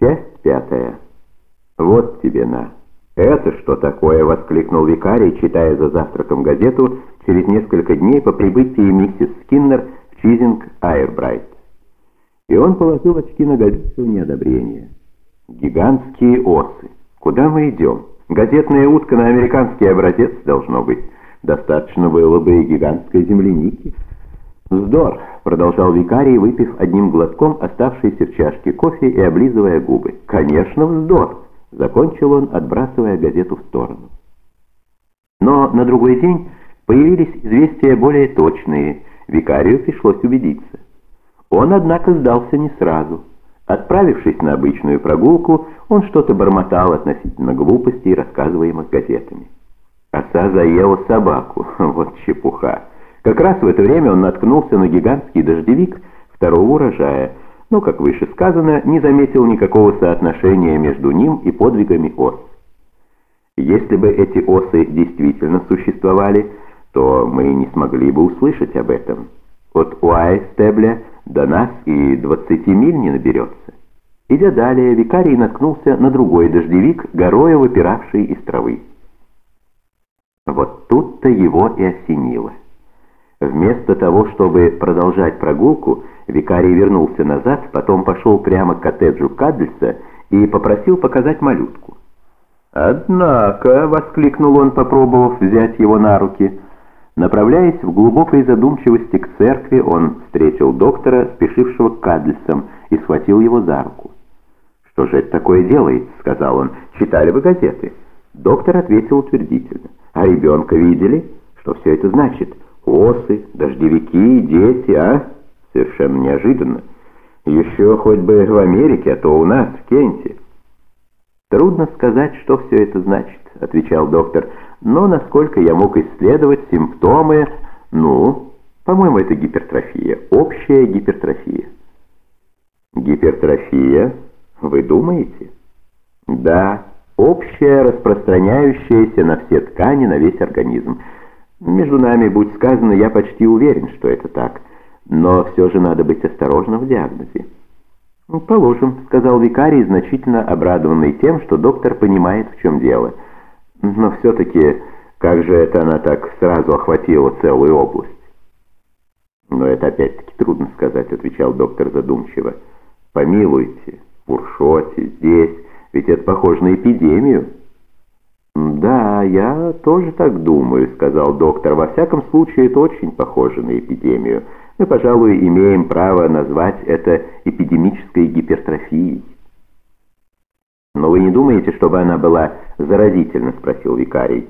Часть пятая. Вот тебе на. «Это что такое?» — воскликнул викарий, читая за завтраком газету через несколько дней по прибытии миссис Скиннер в Чизинг Айрбрайт. И он положил очки на газету в неодобрение. «Гигантские осы. Куда мы идем? Газетная утка на американский образец должно быть. Достаточно было бы и гигантской земляники». «Вздор!» — продолжал викарий, выпив одним глотком оставшийся в чашке кофе и облизывая губы. «Конечно, вздор!» — закончил он, отбрасывая газету в сторону. Но на другой день появились известия более точные. Викарию пришлось убедиться. Он, однако, сдался не сразу. Отправившись на обычную прогулку, он что-то бормотал относительно глупостей, рассказываемых газетами. Оса заела собаку. Вот чепуха. Как раз в это время он наткнулся на гигантский дождевик второго урожая, но, как выше сказано, не заметил никакого соотношения между ним и подвигами ос. Если бы эти осы действительно существовали, то мы не смогли бы услышать об этом. От Уайстебля до нас и 20 миль не наберется. Идя далее, викарий наткнулся на другой дождевик, горою выпиравший из травы. Вот тут-то его и осенило. Вместо того, чтобы продолжать прогулку, викарий вернулся назад, потом пошел прямо к коттеджу Кадльса и попросил показать малютку. «Однако», — воскликнул он, попробовав взять его на руки, — направляясь в глубокой задумчивости к церкви, он встретил доктора, спешившего к Кадльсам, и схватил его за руку. «Что же это такое делает?» — сказал он. «Читали вы газеты?» Доктор ответил утвердительно. «А ребенка видели? Что все это значит?» Осы, дождевики, дети, а? Совершенно неожиданно. Еще хоть бы в Америке, а то у нас, в Кенте. Трудно сказать, что все это значит, отвечал доктор. Но насколько я мог исследовать симптомы, ну, по-моему, это гипертрофия, общая гипертрофия. Гипертрофия? Вы думаете? Да, общая, распространяющаяся на все ткани, на весь организм. Между нами, будь сказано, я почти уверен, что это так. Но все же надо быть осторожным в диагнозе. «Ну, «Положим», — сказал викарий, значительно обрадованный тем, что доктор понимает, в чем дело. «Но все-таки, как же это она так сразу охватила целую область?» «Но это опять-таки трудно сказать», — отвечал доктор задумчиво. «Помилуйте, в Уршоте, здесь, ведь это похоже на эпидемию». «Да, я тоже так думаю», — сказал доктор. «Во всяком случае, это очень похоже на эпидемию. Мы, пожалуй, имеем право назвать это эпидемической гипертрофией». «Но вы не думаете, чтобы она была заразительна?» — спросил викарий.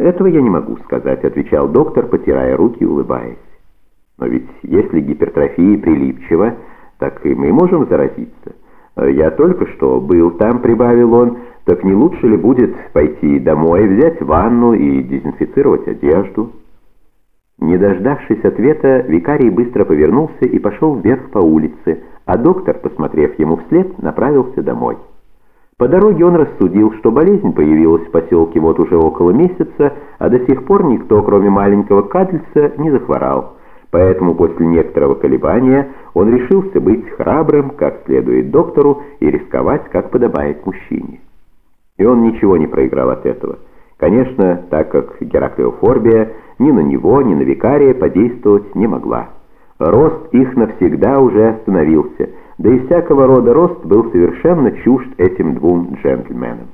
«Этого я не могу сказать», — отвечал доктор, потирая руки и улыбаясь. «Но ведь если гипертрофия прилипчива, так и мы можем заразиться. Я только что был там», — прибавил он, — так не лучше ли будет пойти домой, взять ванну и дезинфицировать одежду? Не дождавшись ответа, викарий быстро повернулся и пошел вверх по улице, а доктор, посмотрев ему вслед, направился домой. По дороге он рассудил, что болезнь появилась в поселке вот уже около месяца, а до сих пор никто, кроме маленького Кадльца, не захворал. Поэтому после некоторого колебания он решился быть храбрым, как следует доктору, и рисковать, как подобает мужчине. И он ничего не проиграл от этого. Конечно, так как Гераклеофорбия ни на него, ни на викария подействовать не могла. Рост их навсегда уже остановился, да и всякого рода рост был совершенно чужд этим двум джентльменам.